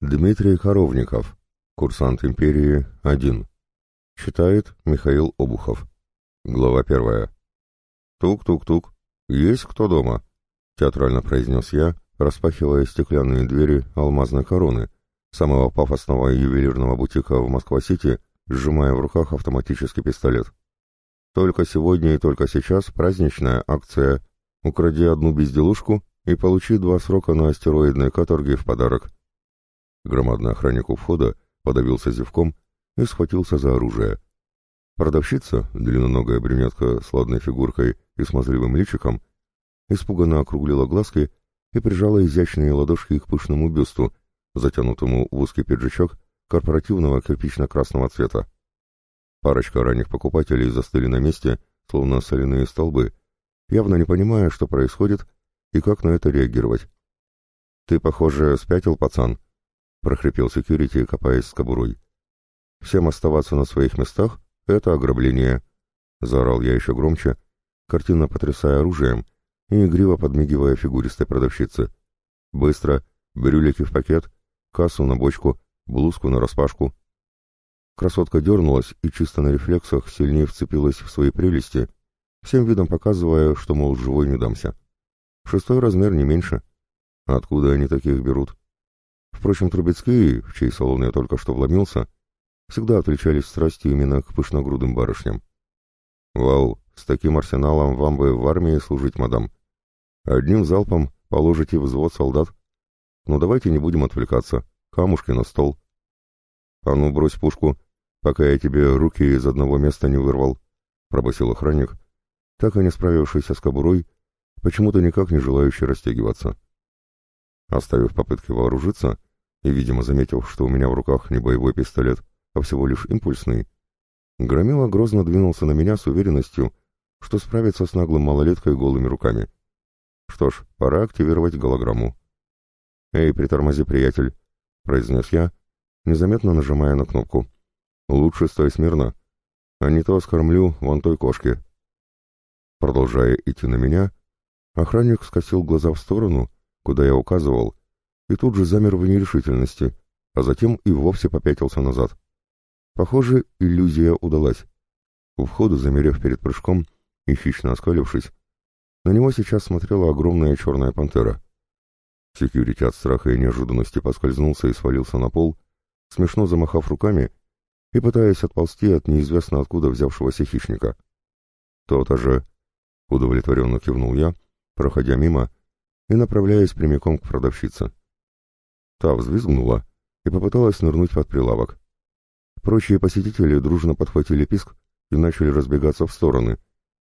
Дмитрий Коровников, курсант империи 1. Читает Михаил Обухов. Глава первая. «Тук-тук-тук. Есть кто дома?» — театрально произнес я, распахивая стеклянные двери алмазной короны, самого пафосного ювелирного бутика в Москва-Сити, сжимая в руках автоматический пистолет. «Только сегодня и только сейчас праздничная акция «Укради одну безделушку и получи два срока на астероидной каторге в подарок», Громадный охранник у входа подавился зевком и схватился за оружие. Продавщица, длинноногая брюнетка с ладной фигуркой и смазливым личиком, испуганно округлила глазки и прижала изящные ладошки к пышному бюсту, затянутому в узкий пиджачок корпоративного кирпично-красного цвета. Парочка ранних покупателей застыли на месте, словно соляные столбы, явно не понимая, что происходит и как на это реагировать. «Ты, похоже, спятил, пацан», — прохрипел секьюрити, копаясь с кобурой. «Всем оставаться на своих местах — это ограбление!» — заорал я еще громче, картина потрясая оружием и игриво подмигивая фигуристой продавщице. «Быстро! Бирюлики в пакет, кассу на бочку, блузку на распашку!» Красотка дернулась и чисто на рефлексах сильнее вцепилась в свои прелести, всем видом показывая, что, мол, живой не дамся. Шестой размер не меньше. Откуда они таких берут? Впрочем, Трубецкие, в чей салон я только что вломился, всегда отличались страстью именно к пышногрудым барышням. «Вау, с таким арсеналом вам бы в армии служить, мадам. Одним залпом положите взвод солдат. Но давайте не будем отвлекаться. Камушки на стол». «А ну, брось пушку, пока я тебе руки из одного места не вырвал», — пробасил охранник, так и не справившийся с кобурой, почему-то никак не желающий расстегиваться. Оставив попытки вооружиться, — и, видимо, заметив, что у меня в руках не боевой пистолет, а всего лишь импульсный, Громила грозно двинулся на меня с уверенностью, что справится с наглым малолеткой голыми руками. Что ж, пора активировать голограмму. «Эй, притормози, приятель», — произнес я, незаметно нажимая на кнопку. «Лучше стой смирно, а не то скормлю вон той кошке». Продолжая идти на меня, охранник скосил глаза в сторону, куда я указывал, и тут же замер в нерешительности, а затем и вовсе попятился назад. Похоже, иллюзия удалась. У входа, замерев перед прыжком и хищно оскалившись, на него сейчас смотрела огромная черная пантера. Секьюрити от страха и неожиданности поскользнулся и свалился на пол, смешно замахав руками и пытаясь отползти от неизвестно откуда взявшегося хищника. Тот же!» — удовлетворенно кивнул я, проходя мимо и направляясь прямиком к продавщице. Та взвизгнула и попыталась нырнуть под прилавок. Прочие посетители дружно подхватили писк и начали разбегаться в стороны,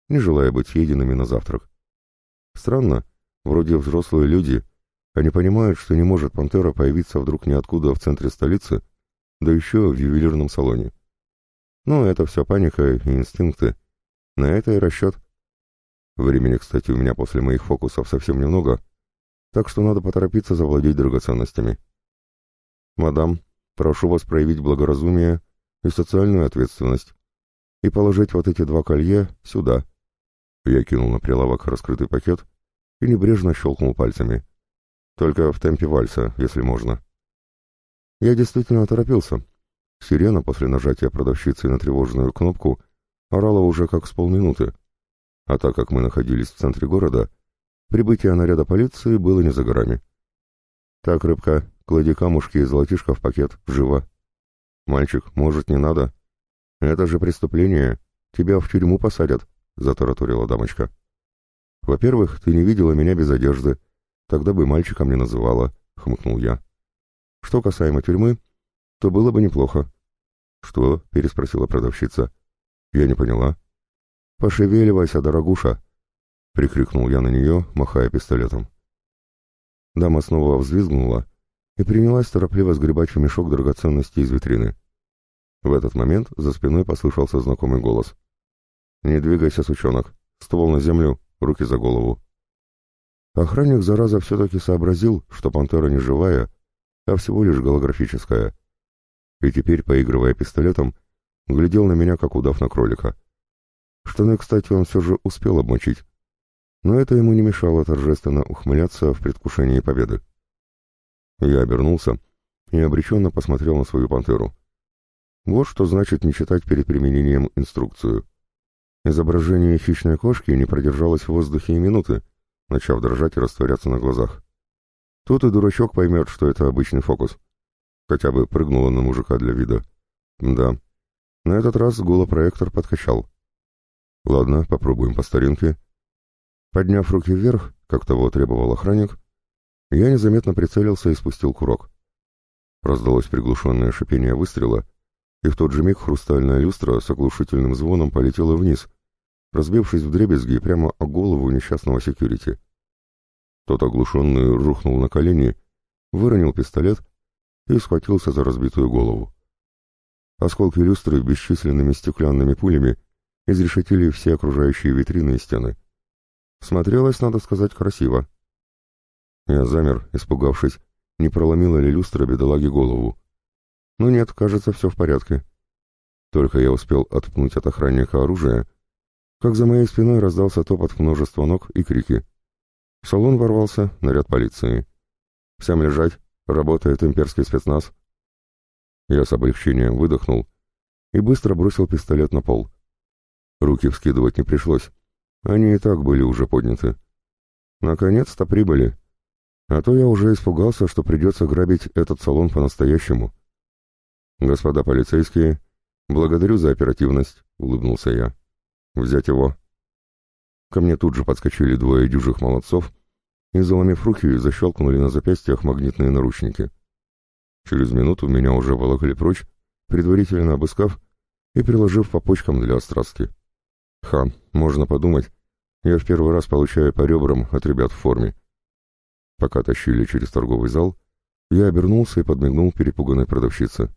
не желая быть съеденными на завтрак. Странно, вроде взрослые люди, они понимают, что не может пантера появиться вдруг ниоткуда в центре столицы, да еще в ювелирном салоне. Но это все паника и инстинкты. На это и расчет. Времени, кстати, у меня после моих фокусов совсем немного, так что надо поторопиться завладеть драгоценностями. «Мадам, прошу вас проявить благоразумие и социальную ответственность и положить вот эти два колье сюда». Я кинул на прилавок раскрытый пакет и небрежно щелкнул пальцами. «Только в темпе вальса, если можно». Я действительно торопился. Сирена после нажатия продавщицы на тревожную кнопку орала уже как с полминуты. А так как мы находились в центре города, прибытие наряда полиции было не за горами. «Так, рыбка, Клади камушки и золотишко в пакет, живо. Мальчик, может, не надо? Это же преступление. Тебя в тюрьму посадят, затараторила дамочка. Во-первых, ты не видела меня без одежды. Тогда бы мальчиком не называла, хмыкнул я. Что касаемо тюрьмы, то было бы неплохо. Что? переспросила продавщица. Я не поняла. Пошевеливайся, дорогуша, прикрикнул я на нее, махая пистолетом. Дама снова взвизгнула, и принялась торопливо сгребать в мешок драгоценности из витрины. В этот момент за спиной послышался знакомый голос. «Не двигайся, сучонок! Ствол на землю, руки за голову!» Охранник, зараза, все-таки сообразил, что пантера не живая, а всего лишь голографическая. И теперь, поигрывая пистолетом, глядел на меня, как удав на кролика. Штаны, кстати, он все же успел обмочить, но это ему не мешало торжественно ухмыляться в предвкушении победы. Я обернулся и обреченно посмотрел на свою пантеру. Вот что значит не читать перед применением инструкцию. Изображение хищной кошки не продержалось в воздухе и минуты, начав дрожать и растворяться на глазах. Тут и дурачок поймет, что это обычный фокус. Хотя бы прыгнула на мужика для вида. Да. На этот раз голопроектор подкачал. Ладно, попробуем по старинке. Подняв руки вверх, как того требовал охранник, я незаметно прицелился и спустил курок. Раздалось приглушенное шипение выстрела, и в тот же миг хрустальная люстра с оглушительным звоном полетела вниз, разбившись в дребезги прямо о голову несчастного секьюрити. Тот оглушенный рухнул на колени, выронил пистолет и схватился за разбитую голову. Осколки люстры бесчисленными стеклянными пулями изрешетили все окружающие витрины и стены. Смотрелось, надо сказать, красиво. Я замер, испугавшись, не проломила ли люстра бедолаге голову. Но нет, кажется, все в порядке. Только я успел отпнуть от охранника оружие, как за моей спиной раздался топот множества ног и крики. В салон ворвался наряд полиции. «Всем лежать, работает имперский спецназ». Я с облегчением выдохнул и быстро бросил пистолет на пол. Руки вскидывать не пришлось, они и так были уже подняты. «Наконец-то прибыли!» А то я уже испугался, что придется грабить этот салон по-настоящему. «Господа полицейские, благодарю за оперативность», — улыбнулся я. «Взять его». Ко мне тут же подскочили двое дюжих молодцов и, заломив руки, защелкнули на запястьях магнитные наручники. Через минуту меня уже волокли прочь, предварительно обыскав и приложив по почкам для острастки. Ха, можно подумать, я в первый раз получаю по ребрам от ребят в форме. Пока тащили через торговый зал, я обернулся и подмигнул перепуганной продавщице.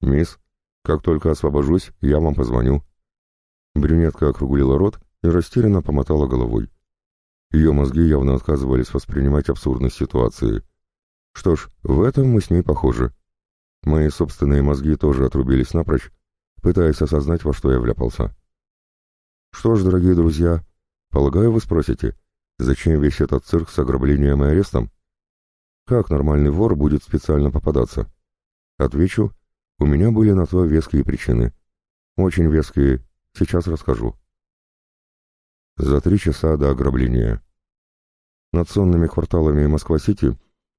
«Мисс, как только освобожусь, я вам позвоню». Брюнетка округлила рот и растерянно помотала головой. Ее мозги явно отказывались воспринимать абсурдность ситуации. Что ж, в этом мы с ней похожи. Мои собственные мозги тоже отрубились напрочь, пытаясь осознать, во что я вляпался. «Что ж, дорогие друзья, полагаю, вы спросите, Зачем весь этот цирк с ограблением и арестом? Как нормальный вор будет специально попадаться? Отвечу, у меня были на то веские причины. Очень веские, сейчас расскажу. За три часа до ограбления. Над сонными кварталами Москва-Сити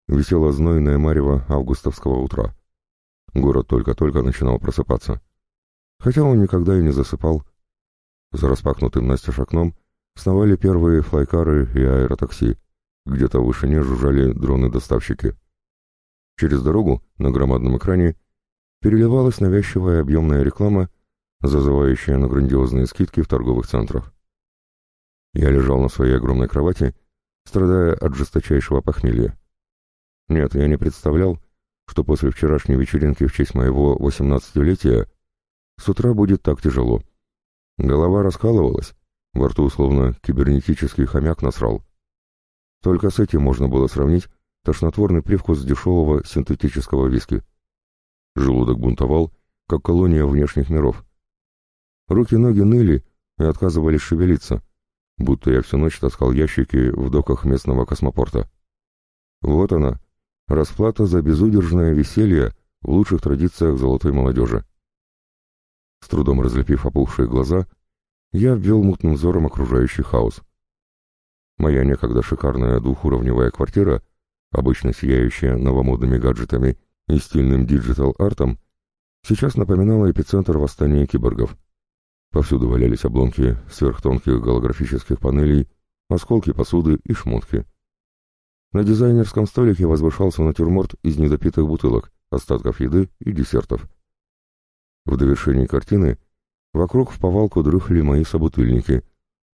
висело знойное марево августовского утра. Город только-только начинал просыпаться. Хотя он никогда и не засыпал. За распахнутым настежь окном сновали первые флайкары и аэротакси. Где-то в вышине жужжали дроны-доставщики. Через дорогу на громадном экране переливалась навязчивая объемная реклама, зазывающая на грандиозные скидки в торговых центрах. Я лежал на своей огромной кровати, страдая от жесточайшего похмелья. Нет, я не представлял, что после вчерашней вечеринки в честь моего восемнадцатилетия с утра будет так тяжело. Голова раскалывалась, во рту словно кибернетический хомяк насрал. Только с этим можно было сравнить тошнотворный привкус дешевого синтетического виски. Желудок бунтовал, как колония внешних миров. Руки-ноги ныли и отказывались шевелиться, будто я всю ночь таскал ящики в доках местного космопорта. Вот она, расплата за безудержное веселье в лучших традициях золотой молодежи. С трудом разлепив опухшие глаза, я обвел мутным взором окружающий хаос. Моя некогда шикарная двухуровневая квартира, обычно сияющая новомодными гаджетами и стильным диджитал-артом, сейчас напоминала эпицентр восстания киборгов. Повсюду валялись обломки сверхтонких голографических панелей, осколки посуды и шмотки. На дизайнерском столике возвышался натюрморт из недопитых бутылок, остатков еды и десертов. В довершении картины — Вокруг в повалку дрыхли мои собутыльники,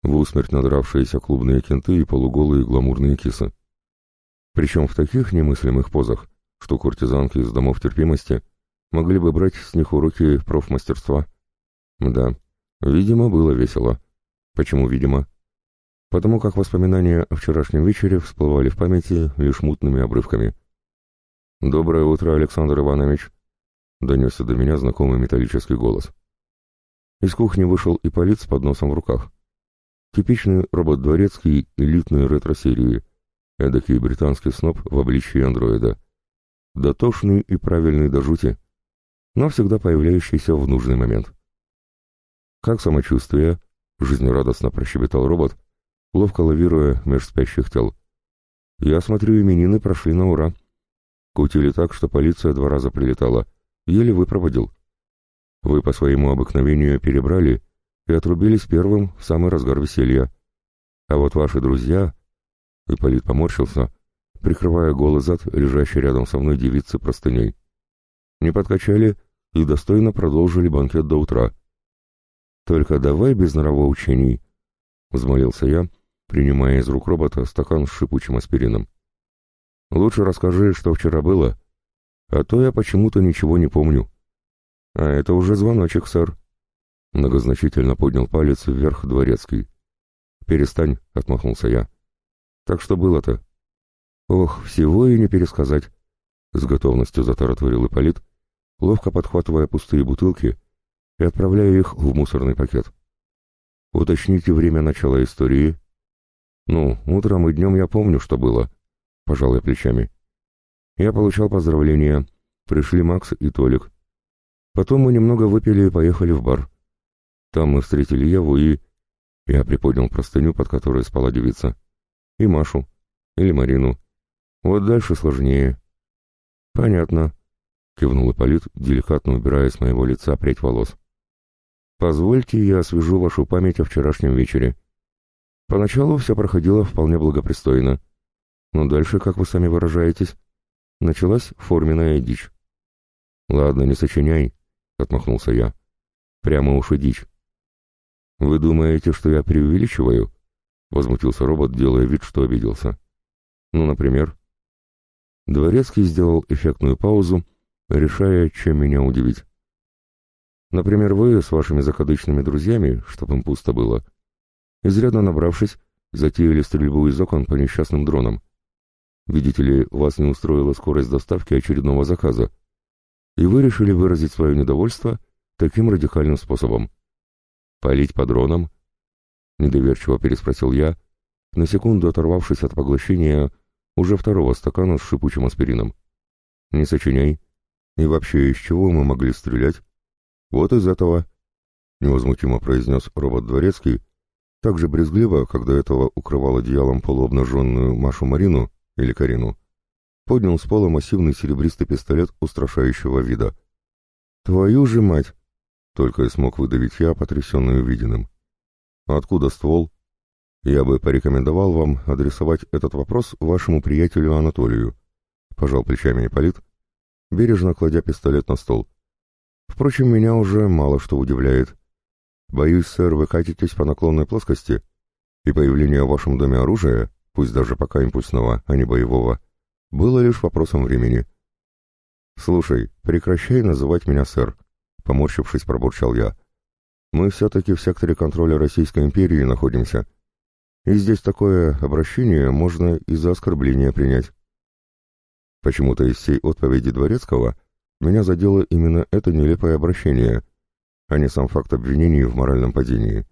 в усмерть надравшиеся клубные кенты и полуголые гламурные кисы. Причем в таких немыслимых позах, что куртизанки из домов терпимости могли бы брать с них уроки профмастерства. Да, видимо, было весело. Почему видимо? Потому как воспоминания о вчерашнем вечере всплывали в памяти лишь мутными обрывками. «Доброе утро, Александр Иванович!» — донесся до меня знакомый металлический голос. Из кухни вышел и полит с подносом в руках. Типичный робот-дворецкий элитной ретро-серии. Эдакий британский сноб в обличии андроида. Дотошный и правильный до жути, но всегда появляющийся в нужный момент. «Как самочувствие?» — жизнерадостно прощебетал робот, ловко лавируя меж спящих тел. «Я смотрю, именины прошли на ура. Кутили так, что полиция два раза прилетала. Еле выпроводил. Вы по своему обыкновению перебрали и отрубились первым в самый разгар веселья. А вот ваши друзья...» Ипполит поморщился, прикрывая голый зад, лежащий рядом со мной девицы простыней. «Не подкачали и достойно продолжили банкет до утра». «Только давай без нравоучений», — взмолился я, принимая из рук робота стакан с шипучим аспирином. «Лучше расскажи, что вчера было, а то я почему-то ничего не помню». А это уже звоночек, сэр. Многозначительно поднял палец вверх дворецкий. «Перестань», — отмахнулся я. «Так что было-то?» «Ох, всего и не пересказать», — с готовностью затараторил Ипполит, ловко подхватывая пустые бутылки и отправляя их в мусорный пакет. «Уточните время начала истории». «Ну, утром и днем я помню, что было», — пожал я плечами. «Я получал поздравления. Пришли Макс и Толик. Потом мы немного выпили и поехали в бар. Там мы встретили Еву и... Я приподнял простыню, под которой спала девица. И Машу. Или Марину. Вот дальше сложнее. Понятно. Кивнул Ипполит, деликатно убирая с моего лица прядь волос. Позвольте, я освежу вашу память о вчерашнем вечере. Поначалу все проходило вполне благопристойно. Но дальше, как вы сами выражаетесь, началась форменная дичь. Ладно, не сочиняй, — отмахнулся я. «Прямо уж и дичь». «Вы думаете, что я преувеличиваю?» — возмутился робот, делая вид, что обиделся. «Ну, например...» Дворецкий сделал эффектную паузу, решая, чем меня удивить. «Например, вы с вашими закадычными друзьями, чтобы им пусто было, изрядно набравшись, затеяли стрельбу из окон по несчастным дронам. Видите ли, вас не устроила скорость доставки очередного заказа, и вы решили выразить свое недовольство таким радикальным способом. «Полить по дронам?» — недоверчиво переспросил я, на секунду оторвавшись от поглощения уже второго стакана с шипучим аспирином. «Не сочиняй. И вообще, из чего мы могли стрелять?» «Вот из этого», — невозмутимо произнес робот Дворецкий, так же брезгливо, когда этого укрывал одеялом полуобнаженную Машу Марину или Карину поднял с пола массивный серебристый пистолет устрашающего вида. «Твою же мать!» — только и смог выдавить я, потрясенный увиденным. «Откуда ствол?» «Я бы порекомендовал вам адресовать этот вопрос вашему приятелю Анатолию», — пожал плечами Ипполит, бережно кладя пистолет на стол. «Впрочем, меня уже мало что удивляет. Боюсь, сэр, вы катитесь по наклонной плоскости, и появление в вашем доме оружия, пусть даже пока импульсного, а не боевого, было лишь вопросом времени. «Слушай, прекращай называть меня сэр», — поморщившись, пробурчал я. «Мы все-таки в секторе контроля Российской империи находимся, и здесь такое обращение можно из-за оскорбление принять». Почему-то из всей отповеди Дворецкого меня задело именно это нелепое обращение, а не сам факт обвинения в моральном падении.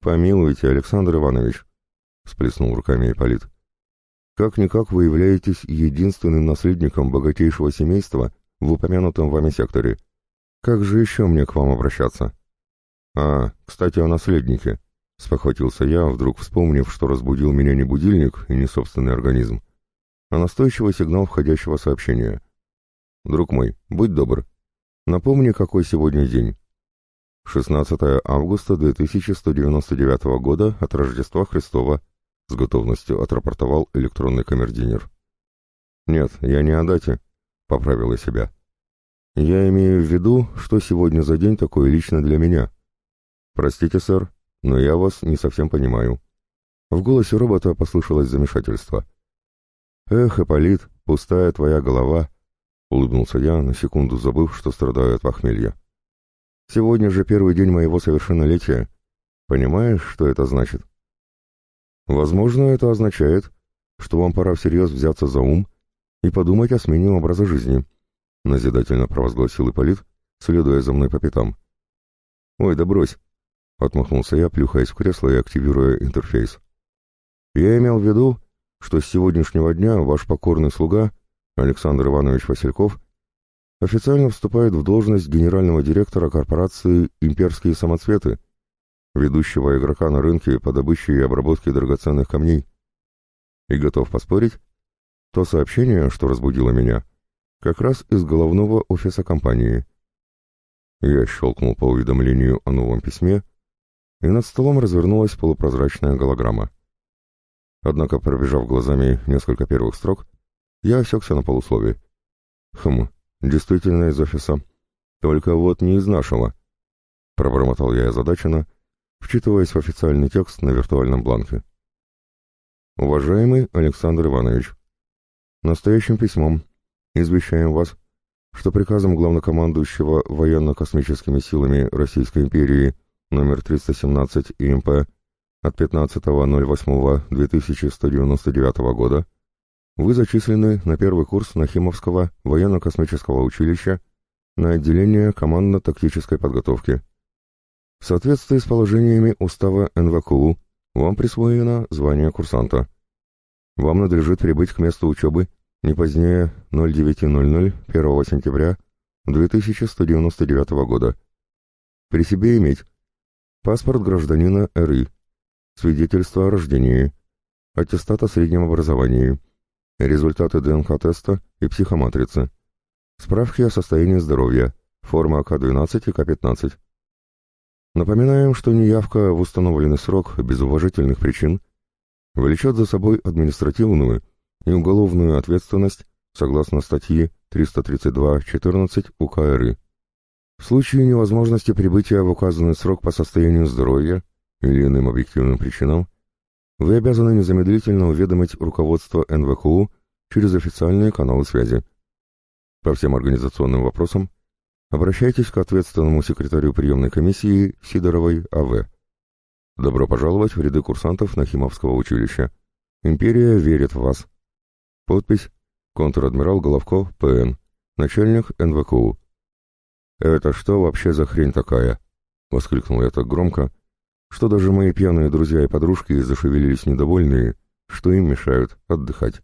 «Помилуйте, Александр Иванович», — сплеснул руками Ипполит как-никак вы являетесь единственным наследником богатейшего семейства в упомянутом вами секторе. Как же еще мне к вам обращаться? А, кстати, о наследнике. Спохватился я, вдруг вспомнив, что разбудил меня не будильник и не собственный организм, а настойчивый сигнал входящего сообщения. Друг мой, будь добр. Напомни, какой сегодня день. 16 августа 2199 года от Рождества Христова, — с готовностью отрапортовал электронный камердинер. «Нет, я не о дате», — поправил я себя. «Я имею в виду, что сегодня за день такой лично для меня. Простите, сэр, но я вас не совсем понимаю». В голосе робота послышалось замешательство. «Эх, Эполит, пустая твоя голова», — улыбнулся я, на секунду забыв, что страдаю от похмелья. «Сегодня же первый день моего совершеннолетия. Понимаешь, что это значит?» Возможно, это означает, что вам пора всерьез взяться за ум и подумать о смене образа жизни, — назидательно провозгласил Ипполит, следуя за мной по пятам. «Ой, да брось!» — отмахнулся я, плюхаясь в кресло и активируя интерфейс. «Я имел в виду, что с сегодняшнего дня ваш покорный слуга, Александр Иванович Васильков, официально вступает в должность генерального директора корпорации «Имперские самоцветы», ведущего игрока на рынке по добыче и обработке драгоценных камней. И готов поспорить, то сообщение, что разбудило меня, как раз из головного офиса компании. Я щелкнул по уведомлению о новом письме, и над столом развернулась полупрозрачная голограмма. Однако, пробежав глазами несколько первых строк, я осекся на полуслове. «Хм, действительно из офиса. Только вот не из нашего», — пробормотал я озадаченно, — вчитываясь в официальный текст на виртуальном бланке. Уважаемый Александр Иванович, настоящим письмом извещаем вас, что приказом главнокомандующего военно-космическими силами Российской империи номер 317 ИМП от 15.08.2199 года вы зачислены на первый курс Нахимовского военно-космического училища на отделение командно-тактической подготовки. В соответствии с положениями устава НВКУ вам присвоено звание курсанта. Вам надлежит прибыть к месту учебы не позднее 09.00 1 сентября 2199 года. При себе иметь паспорт гражданина РИ, свидетельство о рождении, аттестат о среднем образовании, результаты ДНК-теста и психоматрицы, справки о состоянии здоровья, форма К12 и К15. Напоминаем, что неявка в установленный срок без уважительных причин влечет за собой административную и уголовную ответственность согласно статье 332.14 УК РИ. В случае невозможности прибытия в указанный срок по состоянию здоровья или иным объективным причинам, вы обязаны незамедлительно уведомить руководство НВКУ через официальные каналы связи. По всем организационным вопросам – Обращайтесь к ответственному секретарю приемной комиссии Сидоровой А.В. Добро пожаловать в ряды курсантов Нахимовского училища. Империя верит в вас. Подпись «Контр-адмирал Головко, ПН, начальник НВКУ». «Это что вообще за хрень такая?» — воскликнул я так громко, что даже мои пьяные друзья и подружки зашевелились недовольные, что им мешают отдыхать.